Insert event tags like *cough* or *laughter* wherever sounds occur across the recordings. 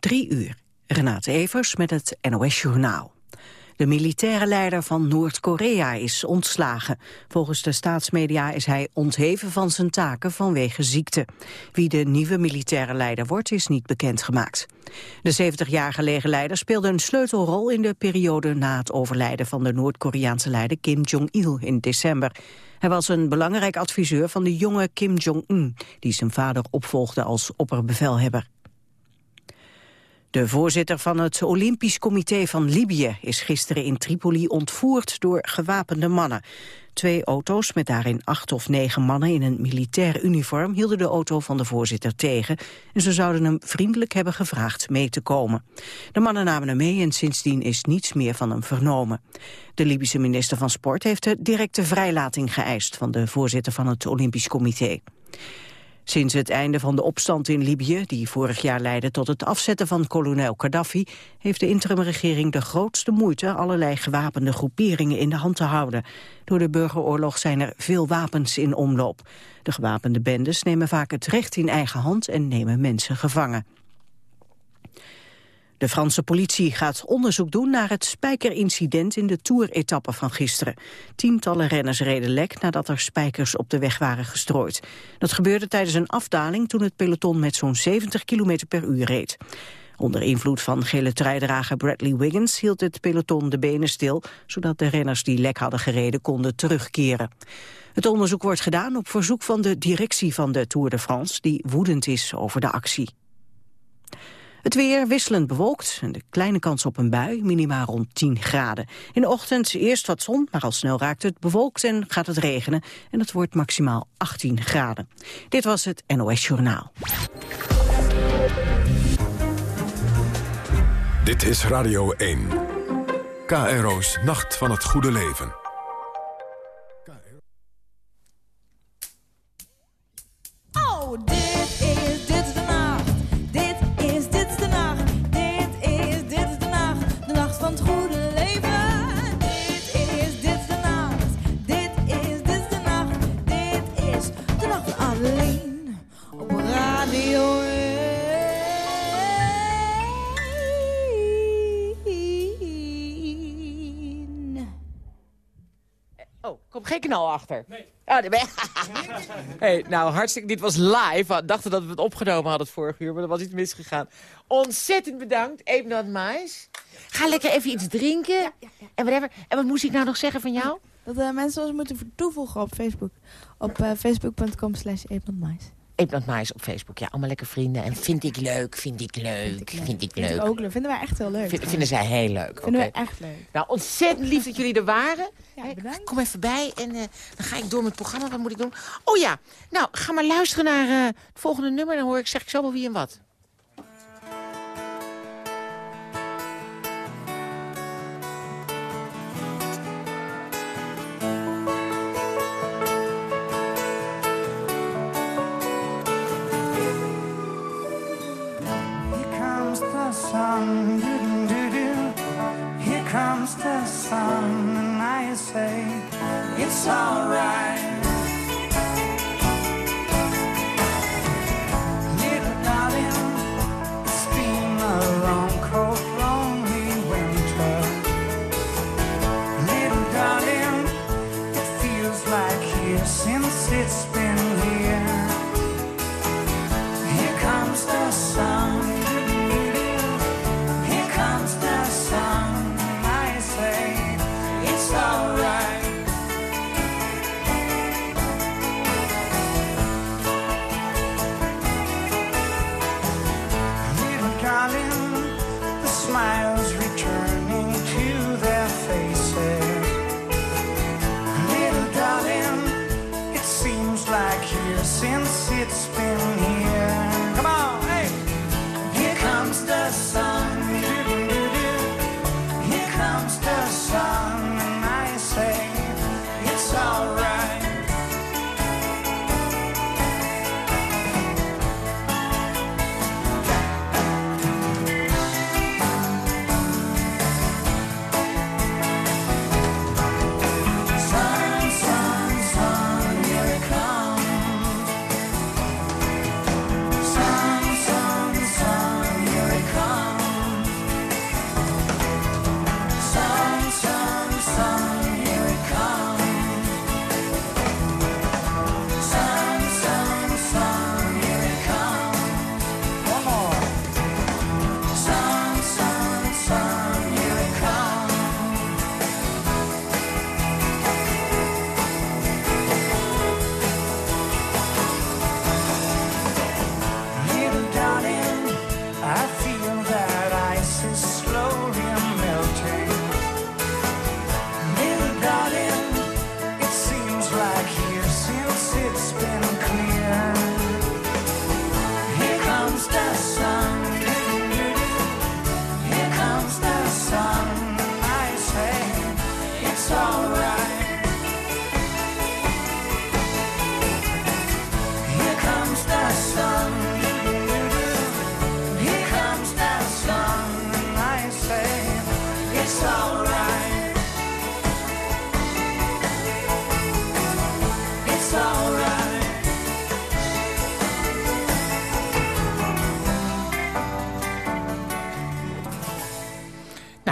Drie uur. Renate Evers met het NOS Journaal. De militaire leider van Noord-Korea is ontslagen. Volgens de staatsmedia is hij ontheven van zijn taken vanwege ziekte. Wie de nieuwe militaire leider wordt is niet bekendgemaakt. De 70-jarige legerleider speelde een sleutelrol in de periode na het overlijden van de Noord-Koreaanse leider Kim Jong-il in december. Hij was een belangrijk adviseur van de jonge Kim Jong-un, die zijn vader opvolgde als opperbevelhebber. De voorzitter van het Olympisch Comité van Libië is gisteren in Tripoli ontvoerd door gewapende mannen. Twee auto's met daarin acht of negen mannen in een militair uniform hielden de auto van de voorzitter tegen en ze zouden hem vriendelijk hebben gevraagd mee te komen. De mannen namen hem mee en sindsdien is niets meer van hem vernomen. De Libische minister van Sport heeft de directe vrijlating geëist van de voorzitter van het Olympisch Comité. Sinds het einde van de opstand in Libië, die vorig jaar leidde tot het afzetten van kolonel Gaddafi, heeft de interimregering de grootste moeite allerlei gewapende groeperingen in de hand te houden. Door de burgeroorlog zijn er veel wapens in omloop. De gewapende bendes nemen vaak het recht in eigen hand en nemen mensen gevangen. De Franse politie gaat onderzoek doen naar het spijkerincident in de Tour-etappe van gisteren. Tientallen renners reden lek nadat er spijkers op de weg waren gestrooid. Dat gebeurde tijdens een afdaling toen het peloton met zo'n 70 km per uur reed. Onder invloed van gele truidrager Bradley Wiggins hield het peloton de benen stil, zodat de renners die lek hadden gereden konden terugkeren. Het onderzoek wordt gedaan op verzoek van de directie van de Tour de France, die woedend is over de actie. Het weer wisselend bewolkt en de kleine kans op een bui, minimaal rond 10 graden. In de ochtend eerst wat zon, maar al snel raakt het bewolkt en gaat het regenen. En het wordt maximaal 18 graden. Dit was het NOS Journaal. Dit is Radio 1. KRO's Nacht van het Goede Leven. Komt geen knal achter. Nee. Oh, daar ben *laughs* hey, nou, hartstikke. Dit was live. We dachten dat we het opgenomen hadden het vorige uur, maar er was iets misgegaan. Ontzettend bedankt, Even dat Mais. Ga lekker even iets drinken. En whatever. En wat moest ik nou nog zeggen van jou? Dat eh, mensen ons moeten toevoegen op Facebook. Op eh, facebook.com slash Eetland Mais op Facebook. Ja, allemaal lekker vrienden. En vind ik leuk, vind ik leuk, vind ik Vind leuk. ik ook leuk. Vinden wij echt heel leuk. Vind- vinden zij heel leuk. Vinden wij echt leuk. Nou, ontzettend lief dat jullie er waren. Ja, bedankt. Kom even bij en eh, dan ga ik door met het programma. Wat moet ik doen? Oh ja, nou, ga maar luisteren naar eh, het volgende nummer. Dan hoor ik, zeg ik zo wel wie en wat.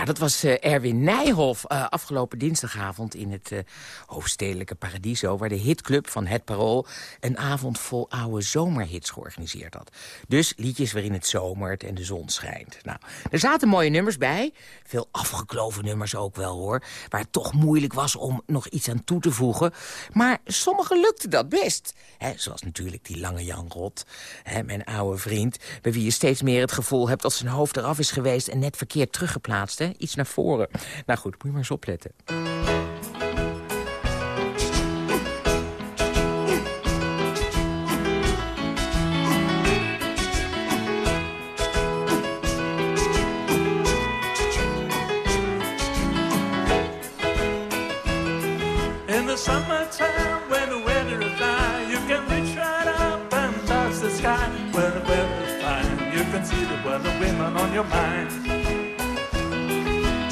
Nou, dat was eh, Erwin Nijhoff eh, afgelopen dinsdagavond in het eh, hoofdstedelijke Paradiso... waar de hitclub van Het Parool een avond vol oude zomerhits georganiseerd had. Dus liedjes waarin het zomert en de zon schijnt. Nou, er zaten mooie nummers bij. Veel afgekloven nummers ook wel, hoor. Waar het toch moeilijk was om nog iets aan toe te voegen. Maar sommigen lukte dat best. Hè, zoals natuurlijk die lange Jan Rot, hè, mijn oude vriend... bij wie je steeds meer het gevoel hebt dat zijn hoofd eraf is geweest... en net verkeerd teruggeplaatst? Iets naar voren. Nou goed, moet je maar eens opletten.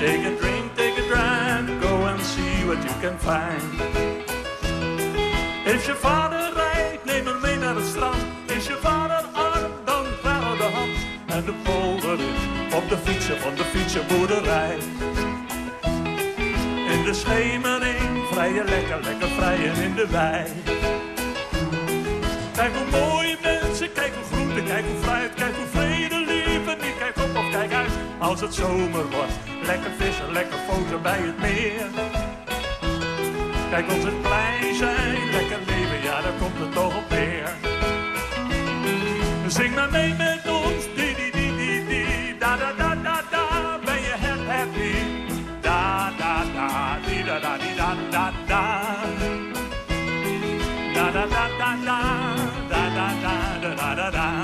Take a drink, take a drive, go and see what you can find. Is je vader rijk, neem hem mee naar het strand. Is je vader arm, dan vrouw de hand. En de polder is op de fietsen van de fietsenboerderij. In de schemering vrije lekker, lekker vrijen in de wei. Kijk hoe mooie mensen, kijk hoe groente, kijk hoe fruit, kijk hoe vrede lieve niet. Kijk op of kijk uit als het zomer wordt. Lekker vissen, lekker foto bij het meer. Kijk ons het blij zijn, lekker leven, ja daar komt het toch op neer. Zing maar mee met ons, di di di di di, da da da da da, ben je hap happy? Da da da, di da da di da da da. Da da da da da, da da da da da da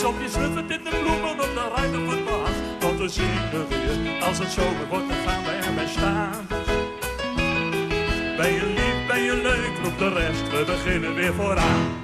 Soms je snuffert in de bloemen op de ruitenvoetbaan. Tot de zien we weer, als het zomer wordt, dan gaan we erbij staan. Ben je lief, ben je leuk, roept de rest, we beginnen weer vooraan.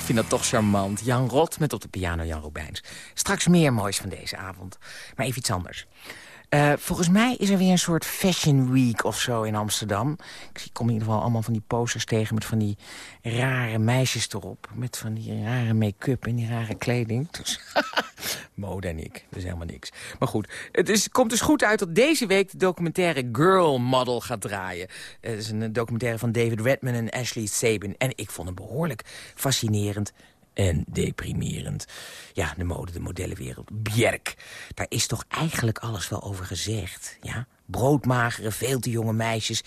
Ik vind dat toch charmant. Jan Rot met op de piano Jan Robijns. Straks meer moois van deze avond. Maar even iets anders. Eh, volgens mij is er weer een soort fashion week of zo in Amsterdam. Ik kom in ieder geval allemaal van die posters tegen... met van die rare meisjes erop. Met van die rare make-up en die rare kleding. Dus *laughs* mode en ik, dat is helemaal niks. Maar goed, het is, komt dus goed uit dat deze week... de documentaire Girl Model gaat draaien. Het is een documentaire van David Redman en Ashley Sabin. En ik vond hem behoorlijk fascinerend en deprimerend. Ja, de mode, de modellenwereld. Bjerk. Daar is toch eigenlijk alles wel over gezegd, ja? Broodmagere, veel te jonge meisjes...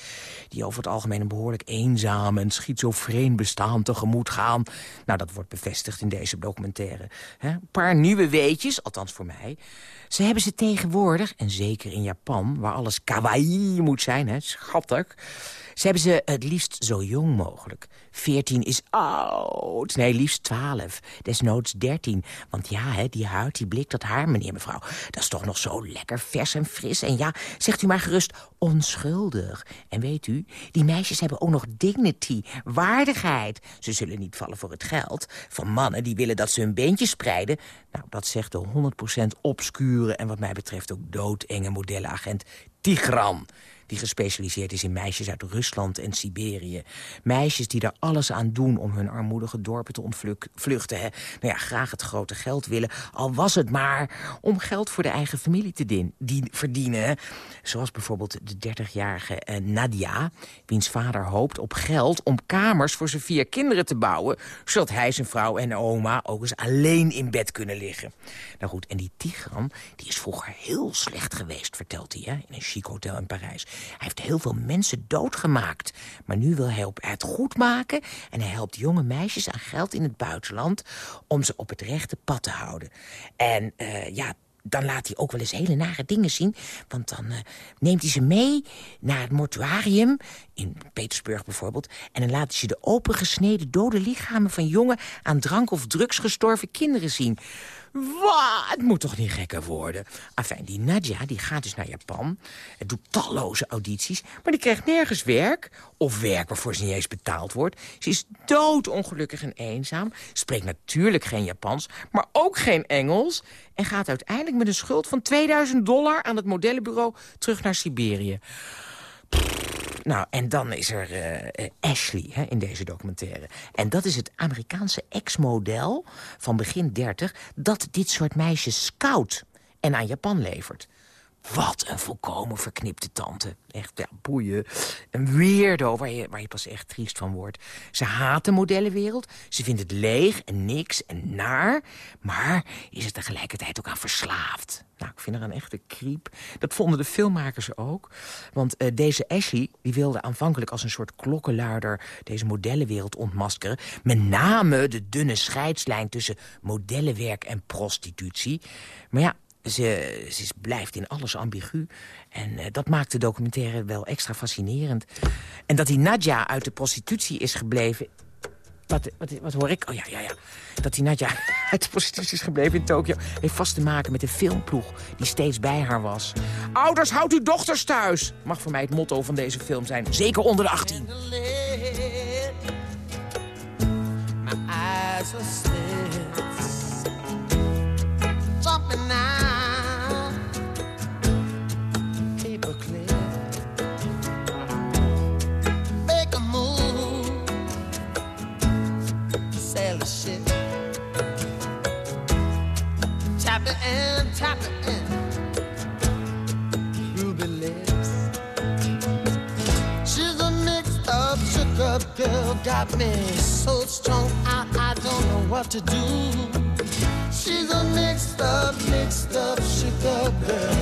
die over het algemeen een behoorlijk eenzaam en schizofreen bestaan tegemoet gaan. Nou, dat wordt bevestigd in deze documentaire. Een paar nieuwe weetjes, althans voor mij. Ze hebben ze tegenwoordig, en zeker in Japan... waar alles kawaii moet zijn, hè, schattig... Ze hebben ze het liefst zo jong mogelijk. 14 is oud. Nee, liefst 12. Desnoods 13. Want ja, hè, die huid, die blik, dat haar, meneer mevrouw... dat is toch nog zo lekker vers en fris. En ja, zegt u maar gerust, onschuldig. En weet u, die meisjes hebben ook nog dignity, waardigheid. Ze zullen niet vallen voor het geld. Van mannen die willen dat ze hun beentjes spreiden... nou, dat zegt de 100% obscure en wat mij betreft ook doodenge modellenagent Tigran die gespecialiseerd is in meisjes uit Rusland en Siberië. Meisjes die er alles aan doen om hun armoedige dorpen te ontvluchten. Hè. Nou ja, graag het grote geld willen, al was het maar om geld voor de eigen familie te verdienen. Zoals bijvoorbeeld de 30-jarige eh, Nadia, wiens vader hoopt op geld om kamers voor zijn vier kinderen te bouwen, zodat hij, zijn vrouw en oma ook eens alleen in bed kunnen liggen. Nou goed, en die Tigran, die is vroeger heel slecht geweest, vertelt hij, hè, in een chic hotel in Parijs. Hij heeft heel veel mensen doodgemaakt. Maar nu wil hij het goed maken... en hij helpt jonge meisjes aan geld in het buitenland... om ze op het rechte pad te houden. En uh, ja, dan laat hij ook wel eens hele nare dingen zien. Want dan uh, neemt hij ze mee naar het mortuarium... in Petersburg bijvoorbeeld... en dan laat hij ze de opengesneden dode lichamen van jonge... aan drank of drugs gestorven kinderen zien... Wat? Het moet toch niet gekker worden? Enfin, die Nadja die gaat dus naar Japan. en doet talloze audities. Maar die krijgt nergens werk. Of werk waarvoor ze niet eens betaald wordt. Ze is doodongelukkig en eenzaam. Spreekt natuurlijk geen Japans. Maar ook geen Engels. En gaat uiteindelijk met een schuld van 2000 dollar aan het modellenbureau terug naar Siberië. Nou, en dan is er uh, Ashley hè, in deze documentaire. En dat is het Amerikaanse ex-model van begin 30... dat dit soort meisjes scout en aan Japan levert. Wat een volkomen verknipte tante. Echt, ja, boeien. Een weirdo waar je, waar je pas echt triest van wordt. Ze haat de modellenwereld. Ze vindt het leeg en niks en naar. Maar is er tegelijkertijd ook aan verslaafd. Nou, ik vind haar een echte kriep. Dat vonden de filmmakers ook. Want uh, deze Ashley die wilde aanvankelijk als een soort klokkenluider... deze modellenwereld ontmaskeren. Met name de dunne scheidslijn tussen modellenwerk en prostitutie. Maar ja, ze, ze blijft in alles ambigu. En uh, dat maakt de documentaire wel extra fascinerend. En dat die Nadja uit de prostitutie is gebleven... Wat, wat, wat hoor ik? Oh ja, ja, ja. Dat die Nadja *laughs* uit de prostitutie is gebleven in Tokio... heeft vast te maken met een filmploeg die steeds bij haar was. Ouders, houd uw dochters thuis! Mag voor mij het motto van deze film zijn. Zeker onder de 18. My eyes are slits, jumping up girl, got me so strong I, I don't know what to do. She's a mixed up, mixed up, up girl.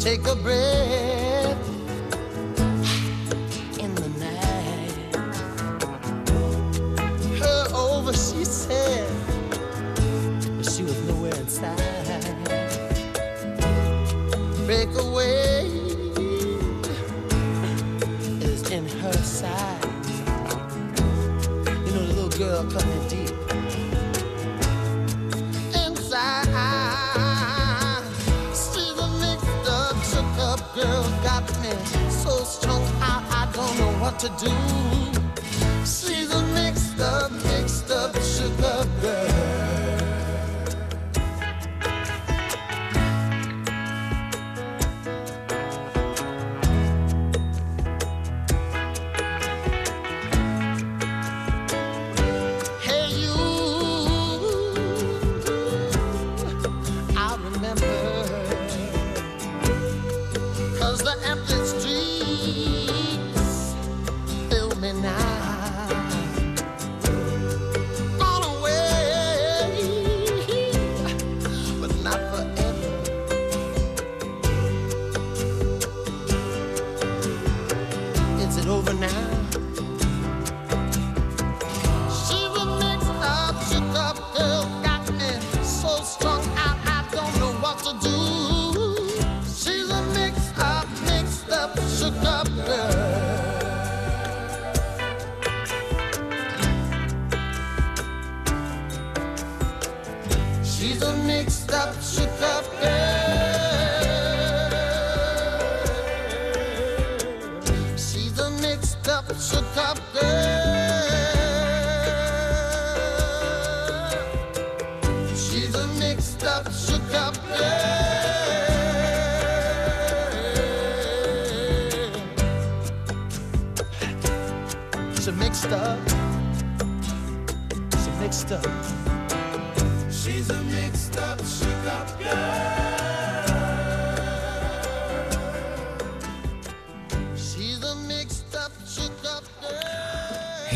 Take a breath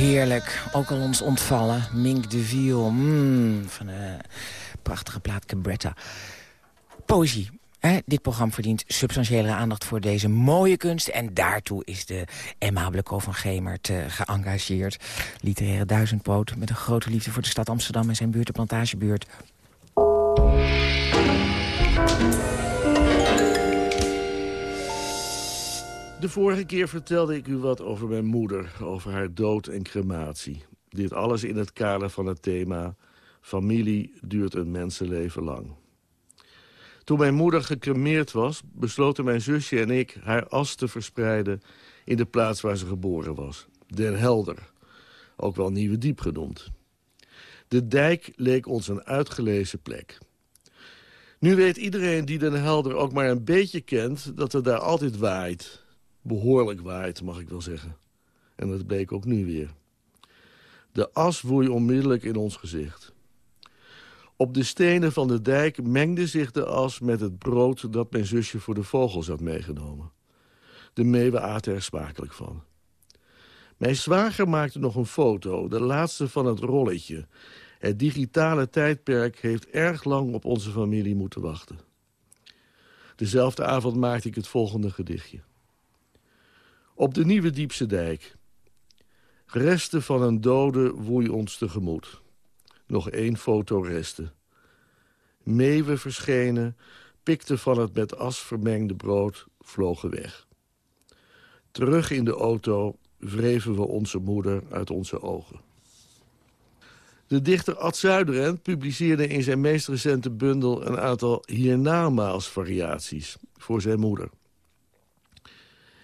Heerlijk. Ook al ons ontvallen. Mink de Viel. Mm, van een prachtige plaat Cabretta. Poëzie. Hè? Dit programma verdient substantiële aandacht voor deze mooie kunst. En daartoe is de aimabele Co van Gemert eh, geëngageerd. Literaire duizendpoot met een grote liefde voor de stad Amsterdam... en zijn buurt, de Plantagebuurt. De vorige keer vertelde ik u wat over mijn moeder, over haar dood en crematie. Dit alles in het kader van het thema... familie duurt een mensenleven lang. Toen mijn moeder gecremeerd was, besloten mijn zusje en ik... haar as te verspreiden in de plaats waar ze geboren was. Den Helder, ook wel Nieuwe Diep genoemd. De dijk leek ons een uitgelezen plek. Nu weet iedereen die Den Helder ook maar een beetje kent... dat het daar altijd waait. Behoorlijk waait, mag ik wel zeggen. En dat bleek ook nu weer. De as woei onmiddellijk in ons gezicht. Op de stenen van de dijk mengde zich de as met het brood... dat mijn zusje voor de vogels had meegenomen. De meeuwen aten er smakelijk van. Mijn zwager maakte nog een foto, de laatste van het rolletje. Het digitale tijdperk heeft erg lang op onze familie moeten wachten. Dezelfde avond maakte ik het volgende gedichtje. Op de Nieuwe Diepse Dijk. Resten van een dode woei ons tegemoet. Nog één foto resten. Meeuwen verschenen, pikten van het met as vermengde brood, vlogen weg. Terug in de auto wreven we onze moeder uit onze ogen. De dichter Ad Zuiderend publiceerde in zijn meest recente bundel... een aantal hiernamaals-variaties voor zijn moeder.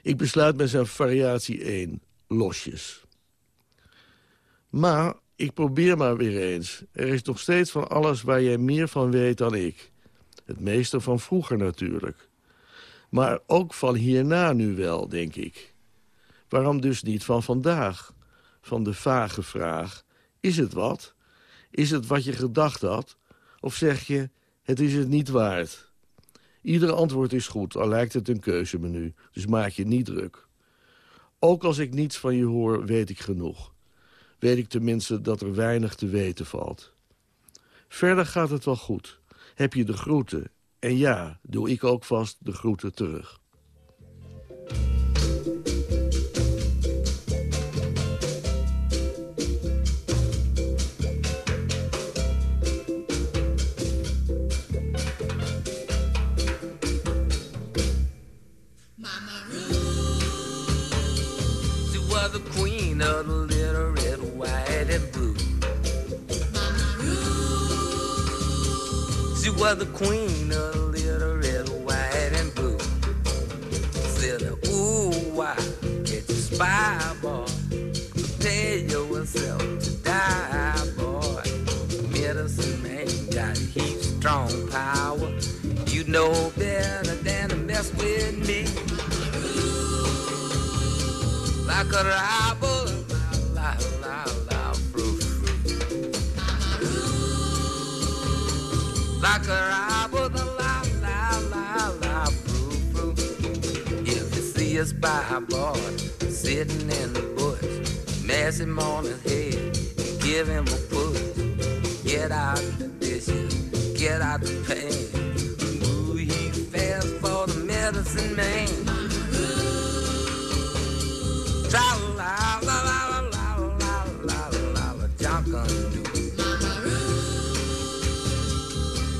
Ik besluit met zijn variatie 1, losjes. Maar ik probeer maar weer eens. Er is nog steeds van alles waar jij meer van weet dan ik. Het meeste van vroeger natuurlijk. Maar ook van hierna nu wel, denk ik. Waarom dus niet van vandaag? Van de vage vraag, is het wat? Is het wat je gedacht had? Of zeg je, het is het niet waard? Ieder antwoord is goed, al lijkt het een keuzemenu. Dus maak je niet druk. Ook als ik niets van je hoor, weet ik genoeg. Weet ik tenminste dat er weinig te weten valt. Verder gaat het wel goed. Heb je de groeten? En ja, doe ik ook vast de groeten terug. Was the queen of little red, white, and blue. Said, ooh, why get you spy, boy? Prepare yourself to die, boy. Medicine man got heat strong power. You know better than to mess with me like a robber. See a spy boy sitting in the bush, mess him on his head, give him a push. Get out the dishes, get out the pan. Ooh, he fast for the medicine man. Tra la la la la la la la la la Junkin do.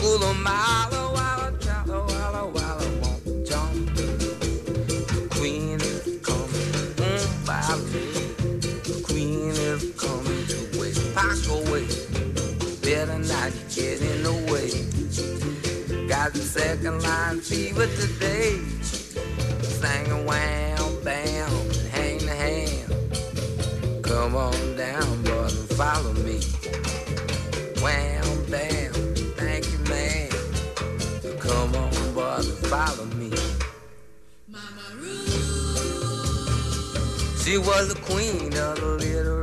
Ooh la mala second line fever today. Sang a wham, bam, hang the hand. Come on down, brother, follow me. Wham, bam, thank you, man. Come on, brother, follow me. Mama Ruth. She was the queen of the little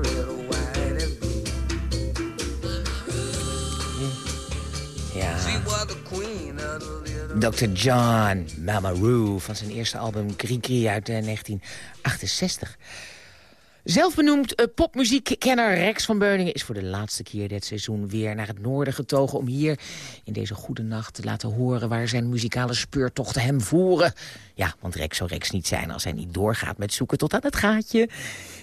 Dr. John Mamaroo van zijn eerste album Grigri uit eh, 1968. Zelfbenoemd uh, popmuziekkenner Rex van Beuningen is voor de laatste keer dit seizoen weer naar het noorden getogen... om hier in deze goede nacht te laten horen waar zijn muzikale speurtochten hem voeren. Ja, want Rex zou Rex niet zijn als hij niet doorgaat met zoeken tot aan het gaatje.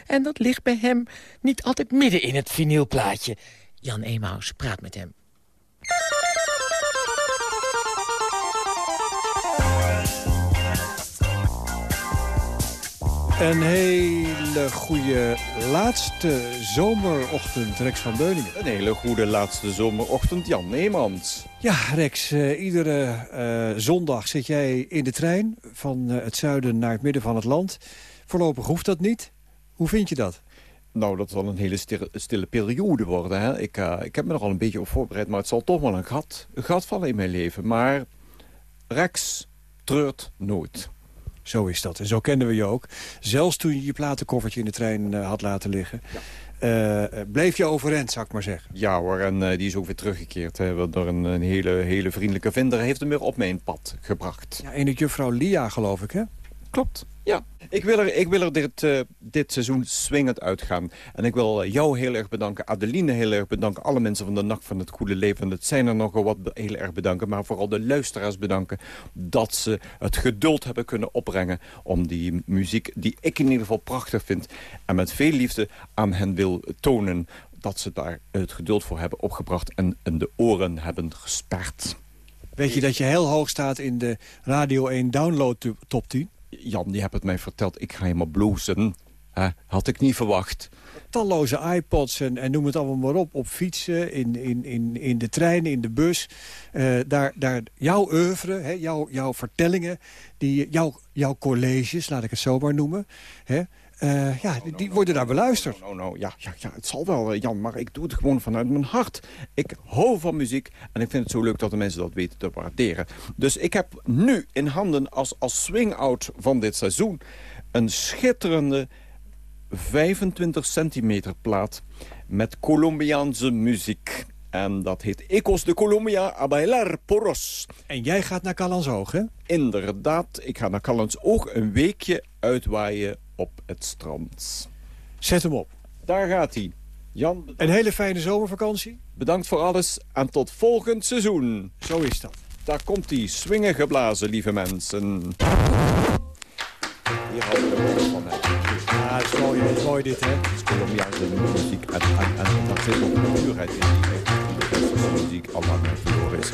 En dat ligt bij hem niet altijd midden in het vinylplaatje. Jan Emaus praat met hem. Een hele goede laatste zomerochtend, Rex van Beuningen. Een hele goede laatste zomerochtend, Jan Neemans. Ja, Rex, eh, iedere eh, zondag zit jij in de trein... van eh, het zuiden naar het midden van het land. Voorlopig hoeft dat niet. Hoe vind je dat? Nou, dat zal een hele stille, stille periode worden. Hè? Ik, ik heb me er al een beetje op voorbereid, maar het zal toch wel een gat, een gat vallen in mijn leven. Maar Rex treurt nooit. Zo is dat. En zo kennen we je ook. Zelfs toen je je platenkoffertje in de trein eh, had laten liggen... eh, eh, bleef je overeind, zou ik maar zeggen. Ja hoor, en die is ook weer teruggekeerd. Hè, door een, een hele, hele vriendelijke vinder. Heeft hem weer op mijn pad gebracht. Ja, en juffrouw Lia, geloof ik, hè? Klopt, ja. Ik wil er, ik wil er dit, eh, dit seizoen swingend uitgaan. En ik wil eh, jou heel erg bedanken, Adeline heel erg bedanken... alle mensen van de Nacht van het Goede Leven. Het zijn er nogal wat heel erg bedanken. Maar vooral de luisteraars bedanken dat ze het geduld hebben kunnen opbrengen... om die muziek, die ik in ieder geval prachtig vind... en met veel liefde aan hen wil tonen... dat ze daar het geduld voor hebben opgebracht... en, en de oren hebben gesperd. Weet je dat je heel hoog staat in de Radio 1 Download to- Top 10? Jan, die hebt het mij verteld. Ik ga helemaal blozen. Hè? Had ik niet verwacht. talloze iPods en, en noem het allemaal maar op. Op fietsen, in, in, in, in de trein, in de bus. Eh, daar, daar jouw oeuvre, hè, jouw, jouw vertellingen, die, jouw, jouw colleges, laat ik het zo maar noemen. Hè, eh, ja, die, die worden daar beluisterd. Nou, nou, ja, ja, ja, het zal wel, eh, Jan, maar ik doe het gewoon vanuit mijn hart. Ik hou van muziek en ik vind het zo leuk dat de mensen dat weten te waarderen. Dus ik heb nu in handen als, als swing-out van dit seizoen... een schitterende 25 centimeter plaat met Colombiaanse muziek. En dat heet Ecos de Colombia a bailar poros. En jij gaat naar Callansoog, hè? Inderdaad, ik ga naar Callandsoog een weekje uitwaaien op het strand. Zet hem op. Daar gaat hij. Jan, Een hele fijne zomervakantie. bedankt voor alles en tot volgend seizoen. Zo is dat. Daar komt hij, swingen geblazen, lieve mensen. Hier hadden we het van hem. Ja, het is mooi, het is mooi dit, hè? Het is Colombiaanse muziek en, en, en daar zit ook puurheid in die allemaal naar verloren is.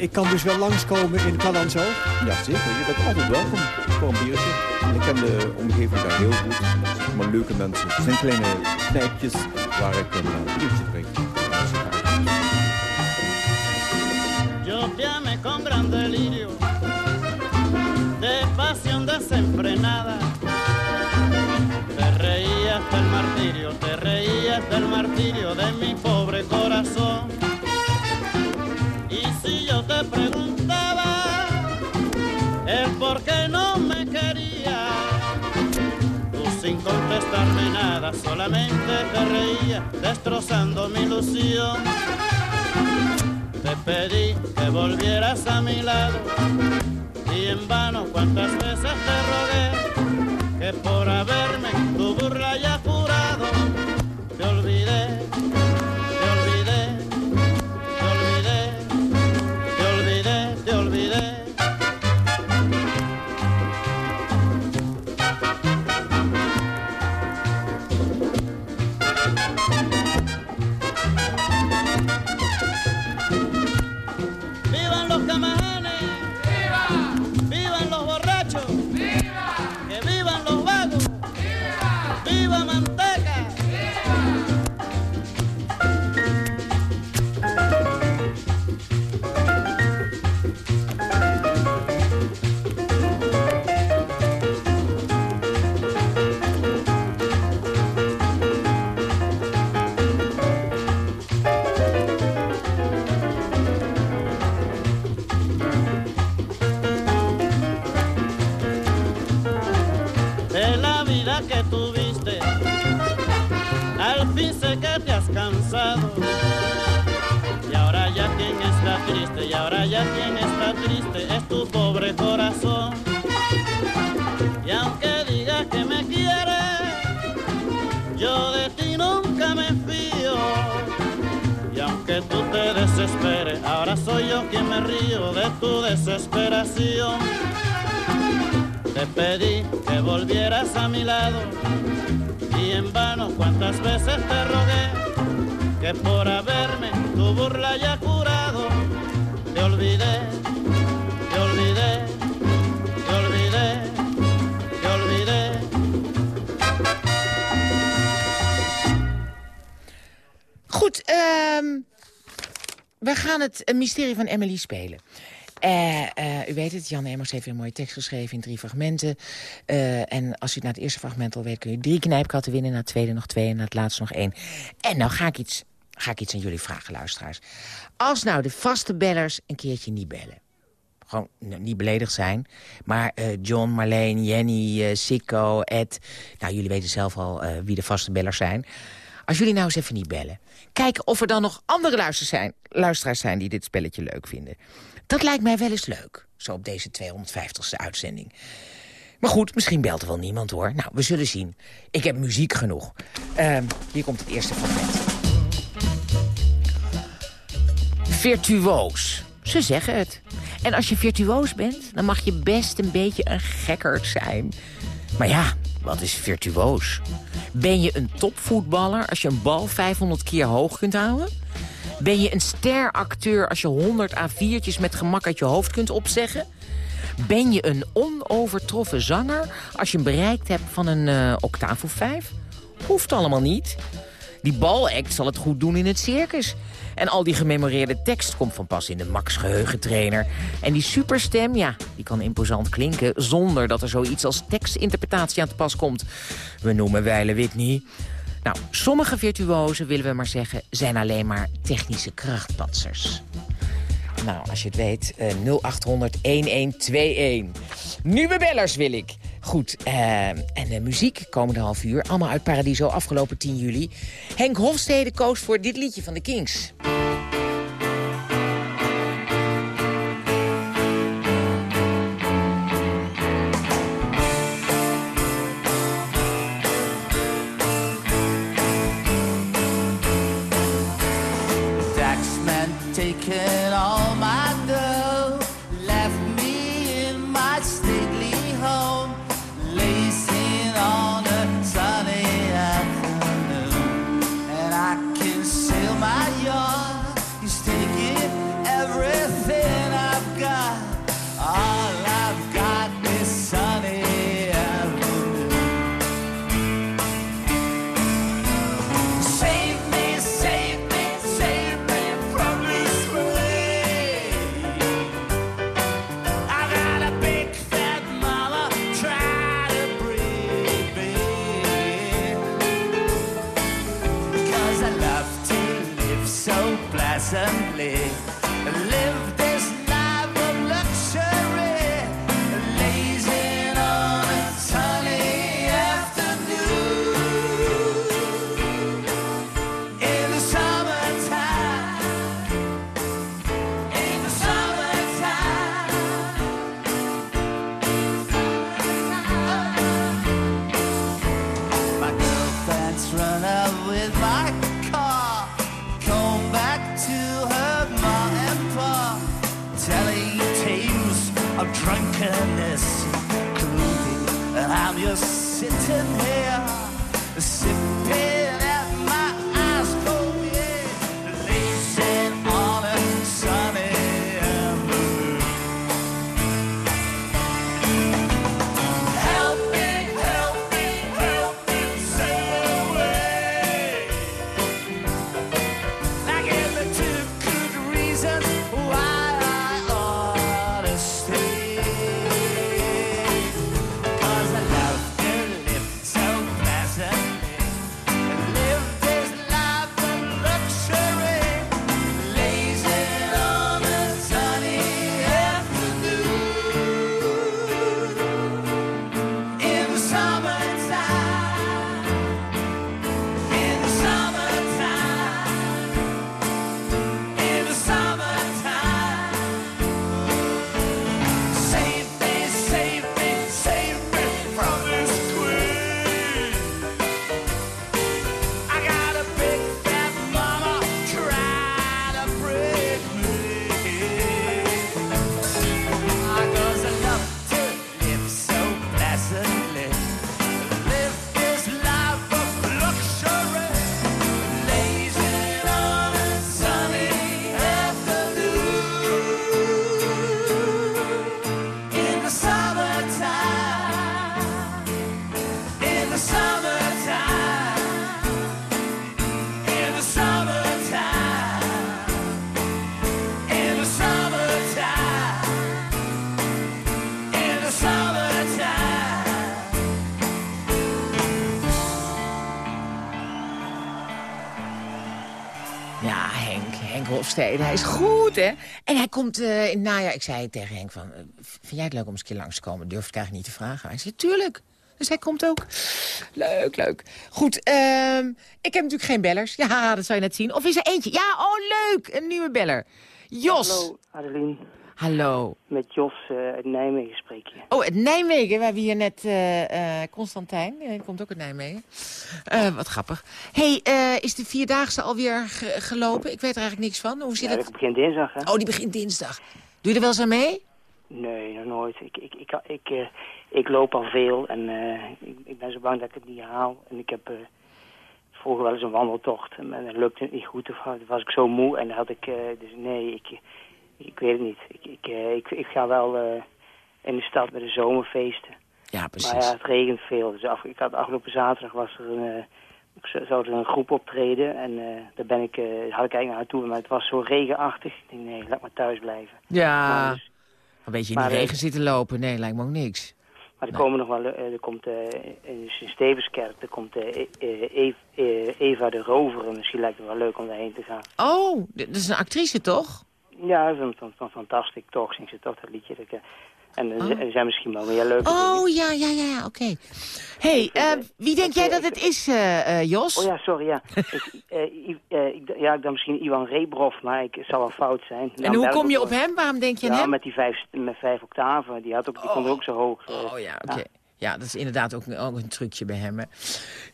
Ik kan dus wel langskomen in Callansoog. Ja, zeker. Je bent altijd welkom voor een biertje. Ik ken de omgeving daar heel goed. Maar leuke mensen. Het zijn kleine knijpjes waar ik een eh, biertje drink. Yo te amé con gran delirio, de pasión desenfrenada. Te reías del martirio, te reías del martirio de mi pobre solamente te reías, destrozando mi ilusión. Te pedí que volvieras a mi lado y en vano cuántas veces te rogué que por haberme tu burla haya río de tu desesperación. Te pedí que volvieras a mi lado y en vano cuántas veces te rogué que por haberme tu burla ya gaan het eh, mysterie van Emily spelen. Eh, u weet het, Jan Emmers heeft een mooie tekst geschreven in drie fragmenten. En als u na het eerste fragment al weet, kun je drie knijpkatten winnen. Na het tweede nog twee en na het laatste nog één. En nou ga ik iets, ga ik iets aan jullie vragen, luisteraars. Als nou de vaste bellers een keertje niet bellen. Gewoon niet beledigd zijn. Maar John, Marleen, Jenny, Sikko, Ed... Nou, jullie weten zelf al wie de vaste bellers zijn. Als jullie nou eens even niet bellen. Kijken of er dan nog andere luisteraars zijn, luisteraars zijn die dit spelletje leuk vinden. Dat lijkt mij wel eens leuk, zo op deze 250ste uitzending. Maar goed, misschien belt er wel niemand hoor. Nou, we zullen zien. Ik heb muziek genoeg. Ehm, hier komt het eerste fragment. Virtuoos. Ze zeggen het. En als je virtuoos bent, dan mag je best een beetje een gekkerd zijn. Maar ja, wat is virtuoos? Ben je een topvoetballer als je een bal 500 keer hoog kunt houden? Ben je een steracteur als je 100 A4'tjes met gemak uit je hoofd kunt opzeggen? Ben je een onovertroffen zanger als je een bereikt hebt van een eh, octaaf of vijf? Hoeft allemaal niet. Die balact zal het goed doen in het circus. En al die gememoreerde tekst komt van pas in de Max geheugentrainer. En die superstem, ja, die kan imposant klinken... zonder dat er zoiets als tekstinterpretatie aan te pas komt. We noemen Weile Whitney. Nou, sommige virtuozen, willen we maar zeggen... zijn alleen maar technische krachtpatsers. Nou, als je het weet, eh 0800-1121. Nieuwe bellers wil ik. Goed, eh, en de muziek komende half uur. Allemaal uit Paradiso afgelopen 10 juli. Henk Hofstede koos voor dit liedje van de Kings. Hij is goed, hè? En hij komt eh, in het najaar... Ik zei tegen Henk van... eh, vind jij het leuk om eens een keer langs te komen? Durf ik eigenlijk niet te vragen. Hij zei, tuurlijk. Dus hij komt ook. Leuk, leuk. Goed, ehm, ik heb natuurlijk geen bellers. Ja, *laughs* dat zou je net zien. Of is er eentje? Ja, oh, leuk. Een nieuwe beller. Jos. Hallo, Adeline. Hallo. Met Jos eh, uit Nijmegen spreek je. Oh, uit Nijmegen. We hebben hier net eh, eh, Constantijn. Die komt ook uit Nijmegen. Wat grappig. hey, is de Vierdaagse alweer ge- gelopen? Ik weet er eigenlijk niks van. Hoe zit Ja, het? dat begint dinsdag, hè? Oh, die begint dinsdag. Doe je er wel eens aan mee? Nee, nog nooit. Ik, ik, ik, ik, ik loop al veel en ik, ik ben zo bang dat ik het niet haal. En ik heb vroeger wel eens een wandeltocht en dan lukte het niet goed. Of was- was ik zo moe en dan had ik... dus nee, ik, ik weet het niet. Ik, ik, eh, ik, ik ga wel eh, in de stad met de zomerfeesten. Ja, precies. Maar ja, het regent veel. Dus af, ik had afgelopen zaterdag was er een... ik zou- er een groep optreden en daar ben ik, had ik eigenlijk naartoe, maar het was zo regenachtig. Ik denk, nee, laat maar thuis blijven. Ja. Dus- Een beetje in de regen zitten lopen. Nee, lijkt me ook niks. Maar er komen nog wel, er komt eh, in Stevenskerk, er komt eh, Eva de Rover. En Misschien lijkt het wel leuk om daarheen te gaan. Oh, dat is een actrice, toch? Ja, van, van, van Fantastic toch, zingt ze toch dat liedje. Dat eh, en er Oh. zijn misschien wel meer leuke. Oh, ja, ja, ja, ja, oké. hey, eh, wie denk jij dat het is, eh, eh, Jos? Oh ja, sorry, ja. *laughs* ik, eh, eh, ik, ja, ik dan misschien Iwan Rebrov, maar ik zal wel fout zijn. En hoe kom je op hem? Waarom denk je aan Ja, hem? met die vijf, met vijf octaven. Die, had ook, die kon ook zo hoog. eh, Oh ja, oké. Ja, dat is inderdaad ook, een- ook een trucje bij hem. Hè.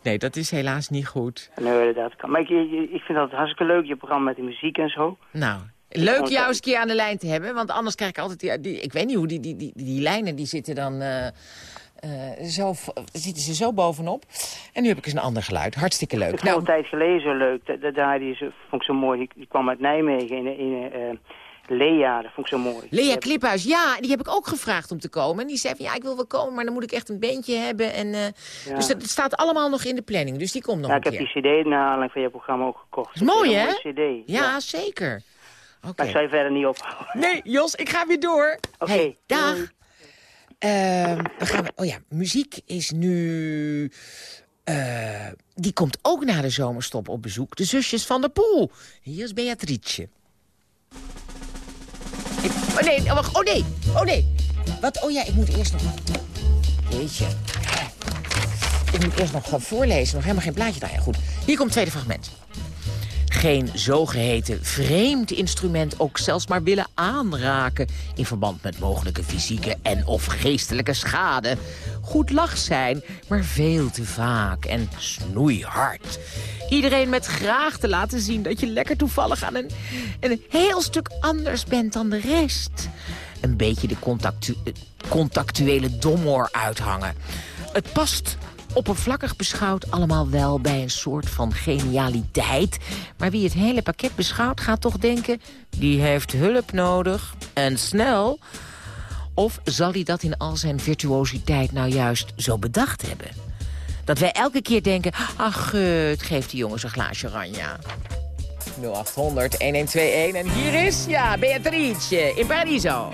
Nee, dat is helaas niet goed. Nee, dat kan. Maar ik, ik, ik vind dat hartstikke leuk, je programma met de muziek en zo. Nou, leuk jou eens een keer aan de lijn te hebben. Want anders krijg ik altijd... Die, die- ik weet niet hoe die, die, die, die lijnen die zitten dan... eh, eh, zo, zitten ze zo bovenop. En nu heb ik eens een ander geluid. Hartstikke leuk. Het is al een tijd geleden zo leuk. Daar, die is, vond ik zo mooi. Die, die kwam uit Nijmegen in, in eh, Lea. Dat vond ik zo mooi. Lea Kliphuis, ja, die heb ik ook gevraagd om te komen. En die zei van, ja, ik wil wel komen, maar dan moet ik echt een bandje hebben. En, eh, Ja. Dus dat, staat allemaal nog in de planning, dus die komt nog Ja, een ik heb keer. die cd naar aanleiding van je programma ook gekocht. is mooi, hè? Ja, zeker. Maar ik zou je verder niet ophouden. Nee, Jos, ik ga weer door. Oké. Hey, dag. Ehm, we gaan we, oh ja, muziek is nu... eh, die komt ook na de zomerstop op bezoek. De zusjes van der Poel. Hier is Beatrice. Ik, oh nee, oh, wacht, oh nee, oh nee. Wat, oh ja, ik moet eerst nog... Jeetje. Ik moet eerst nog gaan voorlezen, nog helemaal geen plaatje daar. Ja, goed. Hier komt het tweede fragment geen zogeheten vreemd instrument ook zelfs maar willen aanraken... in verband met mogelijke fysieke en of geestelijke schade. Goed lach zijn, maar veel te vaak en snoeihard. Iedereen met graag te laten zien dat je lekker toevallig aan een, een heel stuk anders bent dan de rest. Een beetje de contactu eh, contactuele domoor uithangen. Het past oppervlakkig beschouwd allemaal wel bij een soort van genialiteit. Maar wie het hele pakket beschouwt gaat toch denken... die heeft hulp nodig en snel. Of zal hij dat in al zijn virtuositeit nou juist zo bedacht hebben? Dat wij elke keer denken... ach, gut, geeft die jongens een glaasje ranja. 0800 1121 en hier is, ja, Beatrice in Paradiso.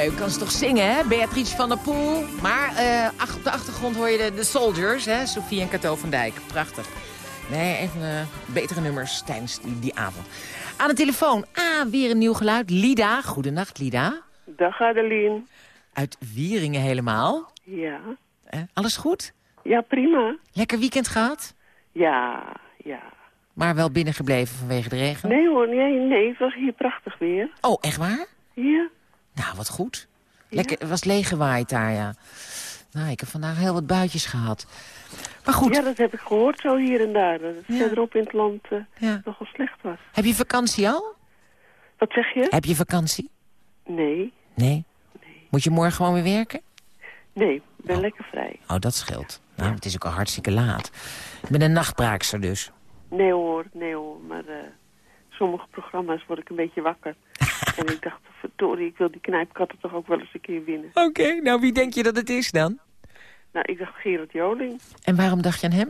Hé, kan ze toch zingen, hè? Beatrice van der Poel. Maar ach, op de achtergrond hoor je de, de Soldiers, hè? Sofie en Cato van Dijk. Prachtig. Nee, een van de betere nummers tijdens die, die avond. Aan de telefoon, ah, weer een nieuw geluid. Lida, goedenacht Lida. Dag Adeline. Uit Wieringen helemaal. Ja. Eh, alles goed? Ja, prima. Lekker weekend gehad? Ja, ja. Maar wel binnengebleven vanwege de regen? Nee hoor, nee, nee, het was hier prachtig weer. Oh, echt waar? Ja. Nou, wat goed. Lekker, het was leeggewaaid daar, ja. Nou, ik heb vandaag heel wat buitjes gehad. Maar goed. Ja, dat heb ik gehoord zo hier en daar. Dat het verderop in het land eh, nogal slecht was. Heb je vakantie al? Wat zeg je? Heb je vakantie? Nee, Nee? Moet je morgen gewoon weer werken? nee, ik ben lekker vrij. Oh, dat scheelt. Nou, het is ook al hartstikke laat. Ik ben een nachtbraakster dus. Nee hoor, nee hoor, maar eh, sommige programma's word ik een beetje wakker. *laughs* en ik dacht, verdorie, ik wil die knijpkatten toch ook wel eens een keer winnen. Oké, nou wie denk je dat het is dan? Nou, ik dacht Gerard Joling. En waarom dacht je aan hem?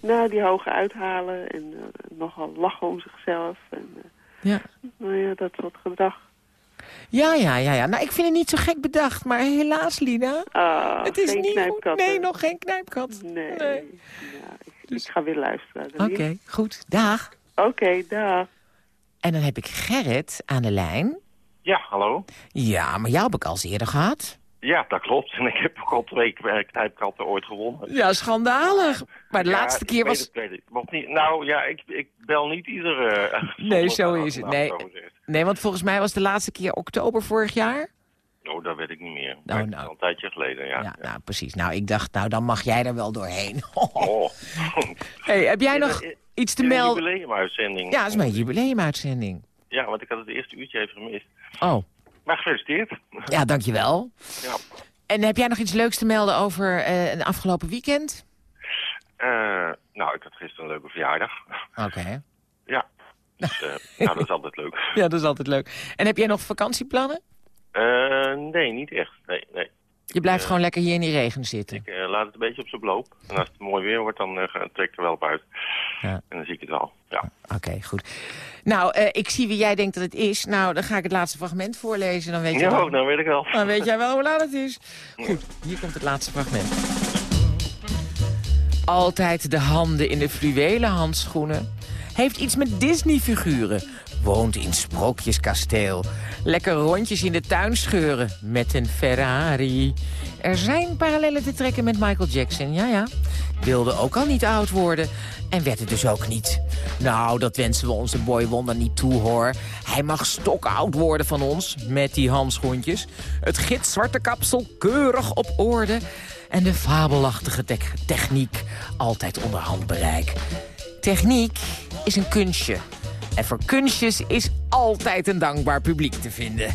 Nou, die hoge uithalen en eh, nogal lachen om zichzelf. En, eh, Ja. Nou ja, dat soort gedrag. Ja, ja, ja, ja. Nou, ik vind het niet zo gek bedacht, maar helaas, Lina. Ah, het is niet goed. Nee, nog geen knijpkat. Nee. Nee. Ja, ik, ik ga weer luisteren. Oké, goed. Dag. Oké, dag. En dan heb ik Gerrit aan de lijn. Ja, hallo. Ja, maar jou heb ik al eens eerder gehad. Ja, dat klopt. En ik heb ook al twee knijpkatten ooit gewonnen. Ja, schandalig. Maar de Ja, laatste keer was... het. Mocht niet, nou ja, ik, ik bel niet iedere... eh, *laughs* Nee, zo is het. Nee, nee, want volgens mij was de laatste keer oktober vorig jaar. Oh, dat weet ik niet meer. Nou, nou. al een tijdje geleden, ja. Ja, nou precies. Nou, ik dacht, nou dan mag jij er wel doorheen. *laughs* Oh. hey, heb jij nog er- iets te een melden? jubileumuitzending. Ja, dat is mijn jubileumuitzending. Ja, want ik had het eerste uurtje even gemist. Oh, Maar gefeliciteerd. ja, dankjewel. *laughs* Ja. En heb jij nog iets leuks te melden over eh een afgelopen weekend? Eh, nou, ik had gisteren een leuke verjaardag. Oké. Ja. Dus, eh, *laughs* nou, dat is altijd leuk. Ja, dat is altijd leuk. En heb jij nog vakantieplannen? Nee, niet echt. Nee, nee. Je blijft gewoon lekker hier in die regen zitten. Ik eh, laat het een beetje op zijn beloop. En als het mooi weer wordt, dan eh, trek ik er wel op uit. Ja. En dan zie ik het wel. Ja. Oké, goed. Nou, eh, ik zie wie jij denkt dat het is. Nou, dan ga ik het laatste fragment voorlezen. Dan weet, je Ja, wel, nou weet ik wel. dan weet jij wel hoe laat het is. *laughs* Goed, hier komt het laatste fragment. Altijd de handen in de fluwelen handschoenen. Heeft iets met Disney-figuren. Woont in Sprookjeskasteel. Lekker rondjes in de tuin scheuren. Met een Ferrari. Er zijn parallellen te trekken met Michael Jackson, ja ja. Wilde ook al niet oud worden. En werd het dus ook niet. Nou, dat wensen we onze boy Wonder niet toe, hoor. Hij mag stokoud worden van ons, met die handschoentjes. Het gitzwarte kapsel keurig op orde. En de fabelachtige tech- techniek altijd onder handbereik. Techniek is een kunstje. En voor kunstjes is altijd een dankbaar publiek te vinden.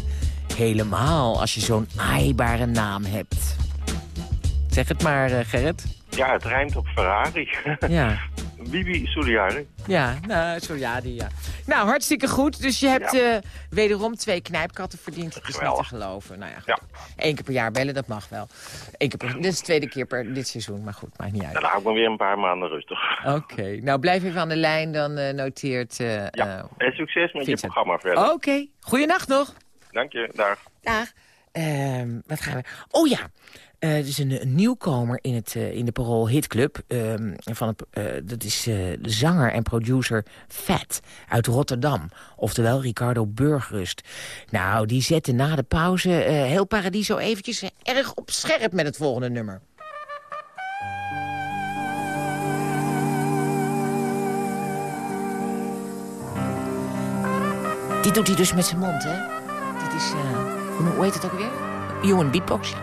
Helemaal als je zo'n aaibare naam hebt. Zeg het maar, eh, Gerrit. Ja, het rijmt op Ferrari. Ja. *laughs* Bibi Suliari. Ja, nou, zo ja. Nou, hartstikke goed. Dus je hebt eh, wederom twee knijpkatten verdiend. Het is niet te geloven. Nou ja, goed. Ja. Eén keer per jaar bellen, dat mag wel. Eén keer per, dit is de tweede keer per dit seizoen, maar goed, maakt niet uit. Dan hou ik me weer een paar maanden rustig. Oké, nou blijf even aan de lijn, dan eh, noteert... eh Ja. En succes met je programma verder. Oké, goeienacht nog. Dank je, dag. Dag. Ehm, wat gaan we... Oh ja, eh er is een, nieuwkomer in, het, eh, in de Parool Hitclub. ehm, van het, eh, dat is de zanger en producer Fat uit Rotterdam. Oftewel Ricardo Burgrust. Nou, die zette na de pauze heel Paradiso eventjes erg op scherp met het volgende nummer. Dit doet hij dus met zijn mond, hè? Dit is, hoe heet het ook weer? Human Beatbox,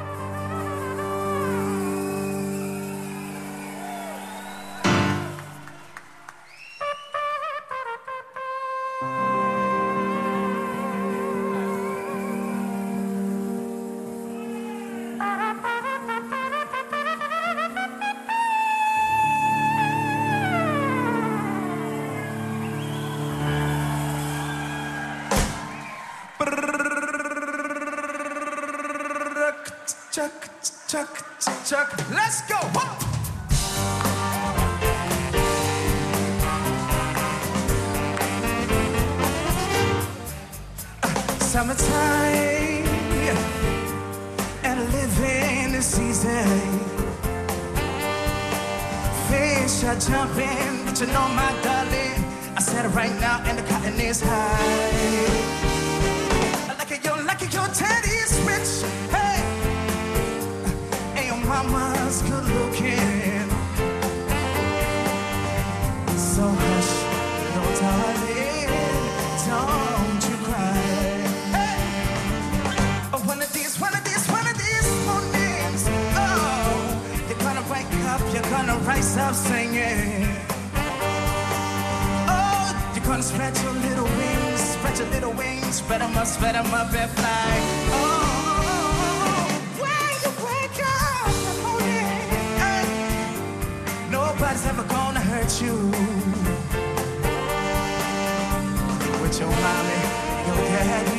mama's good looking. So hush, little darling, don't you cry. Hey, oh, one of these, one of these, one of these mornings, oh, you're gonna wake up, you're gonna rise up singing. Oh, you're gonna spread your little wings, spread your little wings, spread 'em up, spread 'em up and fly. Oh, nobody's ever gonna hurt you. With your mommy, your daddy,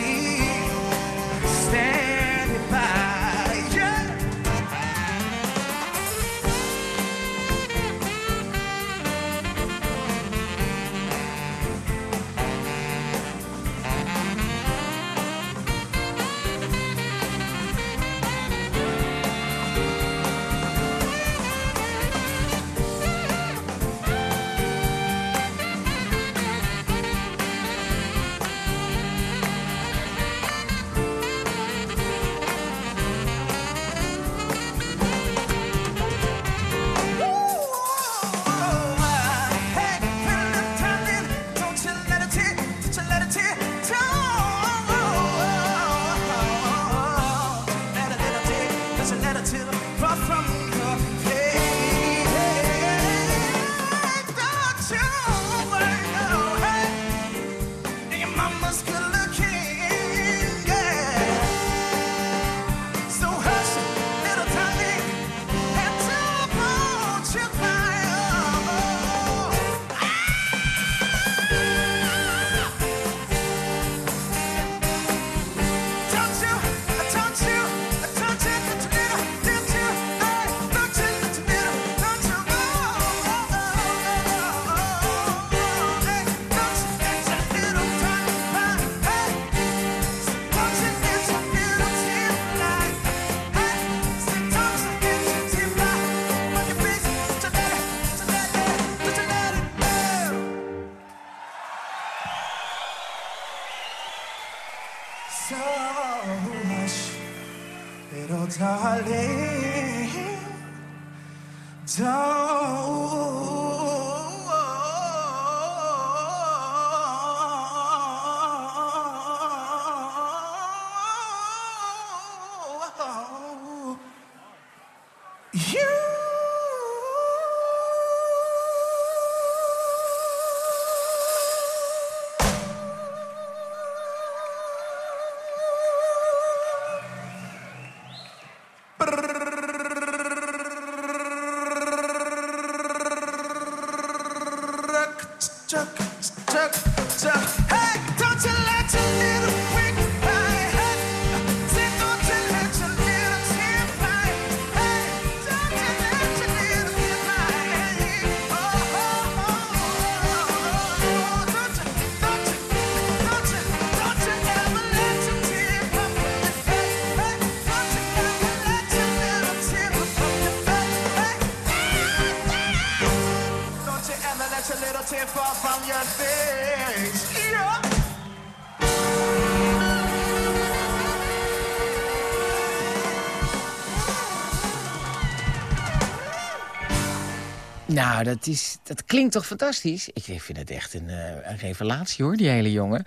Nou, dat, is, dat klinkt toch fantastisch? Ik vind het echt een, eh, een revelatie, hoor, die hele jongen.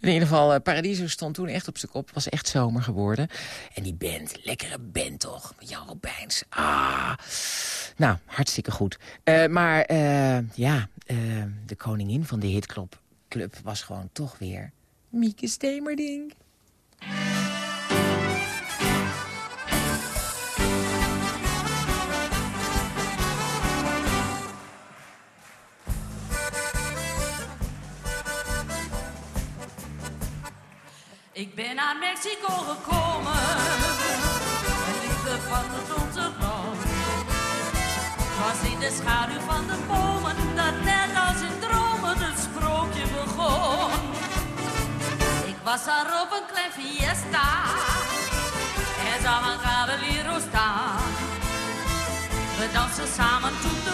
In ieder geval, eh, Paradiso stond toen echt op zijn kop. was echt zomer geworden. En die band, lekkere band toch? Met Jan Robijns. Ah, nou, hartstikke goed. Eh, maar ja, de koningin van de hitclub club was gewoon toch weer Mieke Stemerding. Ik ben naar Mexico gekomen, met liefde van het onze land. Was in de schaduw van de bomen, dat net als in dromen het sprookje begon. Ik was daar op een klein fiesta, Hij zag een cavaliero staan. We dansen samen toen de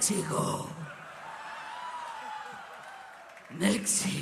Ach, Mexico.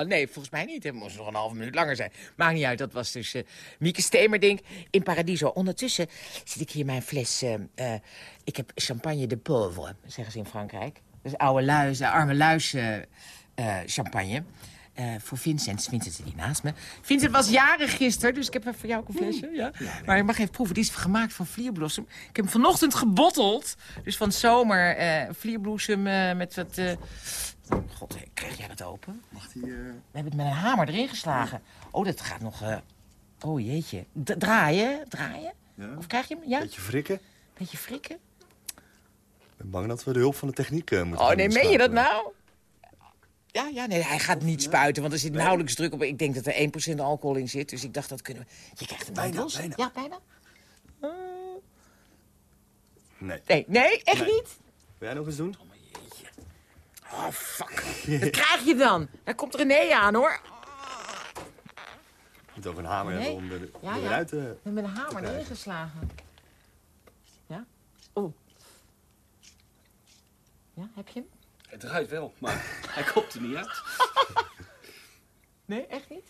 Oh, nee, volgens mij niet. Het moest nog een halve minuut langer zijn. Maakt niet uit, dat was dus eh Mieke Stemerdink in Paradiso. Ondertussen zit ik hier mijn fles... eh, eh, ik heb champagne de pauvre, zeggen ze in Frankrijk. Dus oude luis, eh, arme luis eh, champagne. Voor Vincent. Vincent zit hier naast me. Vincent was jarig gisteren, dus ik heb even voor jou ook een flesje. Ja? Maar je mag even proeven. Die is gemaakt van vlierbloesem. Ik heb hem vanochtend gebotteld. Dus van zomer eh vlierbloesem met wat... God, krijg jij dat open? Mag die... eh, We hebben het met een hamer erin geslagen. Oh, dat gaat nog... eh, Oh, jeetje. D- draaien? Draaien? Ja? Of krijg je hem? Ja? Beetje frikken? Beetje frikken? Ik ben bang dat we de hulp van de techniek eh, moeten Oh, nee, meen je dat nou? Ja, ja, nee, hij gaat niet spuiten, want er zit nauwelijks druk op. Ik denk dat er 1% alcohol in zit, dus ik dacht dat kunnen we... Je krijgt hem Bijna, los. bijna. Ja, bijna. Nee. Nee, nee, echt Nee. niet? Wil jij nog eens doen? Oh, fuck. *laughs* Wat krijg je dan? Daar komt René aan, hoor. Je moet ook een hamer Nee. hebben om er, Ja, er ja. eruit te... We hebben een hamer erin geslagen. Ja? Oh. Ja, heb je hem? Het draait wel, maar *laughs* hij komt er niet uit. *laughs* Nee, echt niet?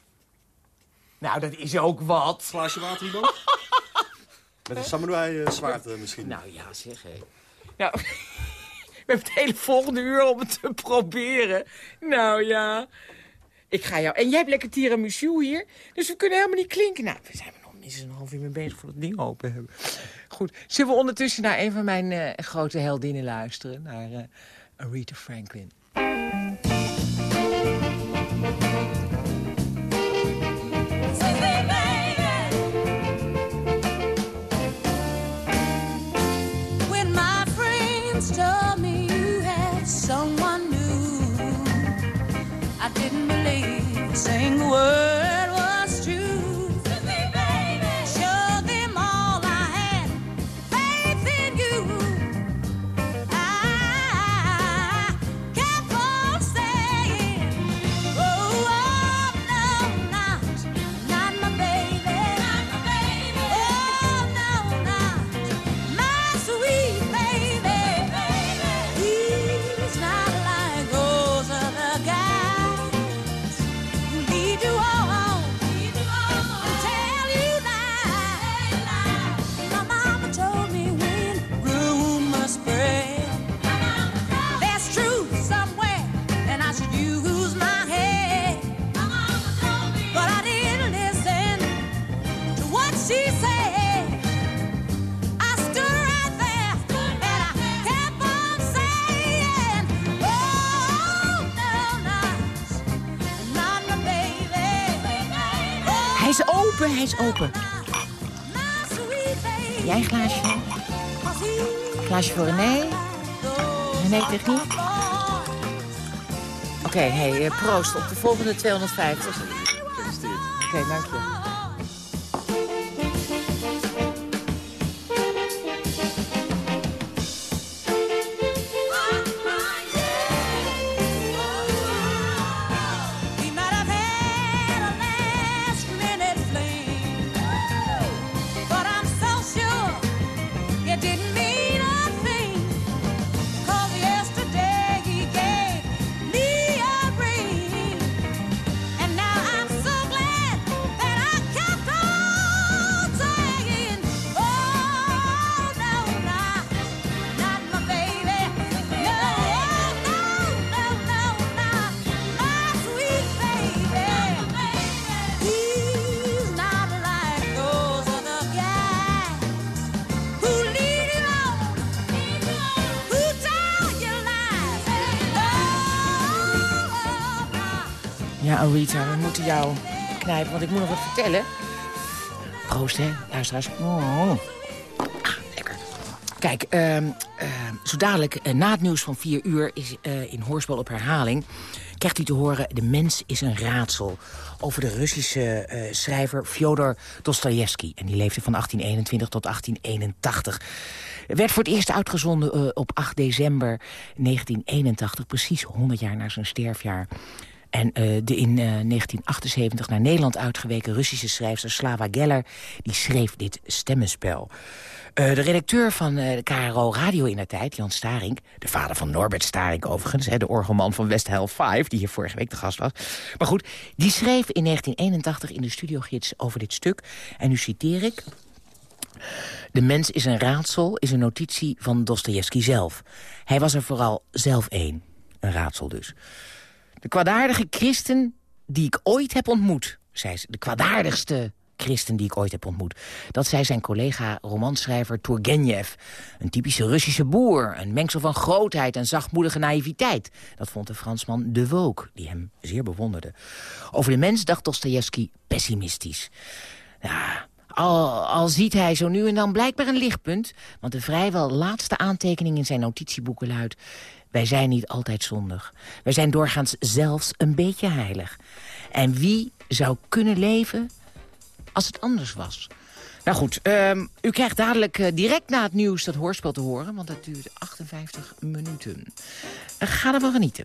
Nou, dat is ook wat. Glaasje water iemand? Met een samurai eh, zwaard eh, misschien. Nou ja, zeg hé. Nou, we hebben het hele volgende uur om het te proberen. Nou ja. Ik ga jou... En jij hebt lekker tiramisu hier. Dus we kunnen helemaal niet klinken. Nou, we zijn nog minstens een half uur mee bezig voor dat ding open hebben. Goed. Zullen we ondertussen naar een van mijn eh, grote heldinnen luisteren? Naar eh, Aretha Franklin. Single word open, hij is open. Jij een glaasje? Glaasje voor René? René techniek? Oké, hey, eh, proost op de volgende 250. Oké, dank je. Knijpen, want ik moet nog wat vertellen. Proost, hè, luisteraars. Oh. Ah, lekker. Kijk, ehm, ehm, zo dadelijk eh, na het nieuws van 4 uur is eh, in Hoorspel op herhaling... krijgt u te horen De mens is een raadsel... over de Russische eh, schrijver Fyodor Dostoevsky. En die leefde van 1821 tot 1881. Werd voor het eerst uitgezonden op 8 december 1981... precies 100 jaar na zijn sterfjaar. En eh, de in eh, 1978 naar Nederland uitgeweken Russische schrijfster Slava Geller... die schreef dit stemmenspel. Eh, de redacteur van eh, de KRO Radio in de tijd, Jan Staring... de vader van Norbert Staring overigens, hè, de orgelman van West Hell 5... die hier vorige week de gast was. Maar goed, die schreef in 1981 in de studiogids over dit stuk. En nu citeer ik... De mens is een raadsel, is een notitie van Dostoevsky zelf. Hij was er vooral zelf één. Een raadsel dus. De kwaadaardige christen die ik ooit heb ontmoet, zei ze. De kwaadaardigste christen die ik ooit heb ontmoet. Dat zei zijn collega romanschrijver Turgenev. Een typische Russische boer. Een mengsel van grootheid en zachtmoedige naïviteit. Dat vond de Fransman De Wook, die hem zeer bewonderde. Over de mens dacht Dostoevsky pessimistisch. Ja, al, al ziet hij zo nu en dan blijkbaar een lichtpunt... want de vrijwel laatste aantekening in zijn notitieboeken luidt... wij zijn niet altijd zondig. Wij zijn doorgaans zelfs een beetje heilig. En wie zou kunnen leven als het anders was? Nou goed, ehm, u krijgt dadelijk eh, direct na het nieuws dat hoorspel te horen... want dat duurt 58 minuten. Eh, ga ervan genieten.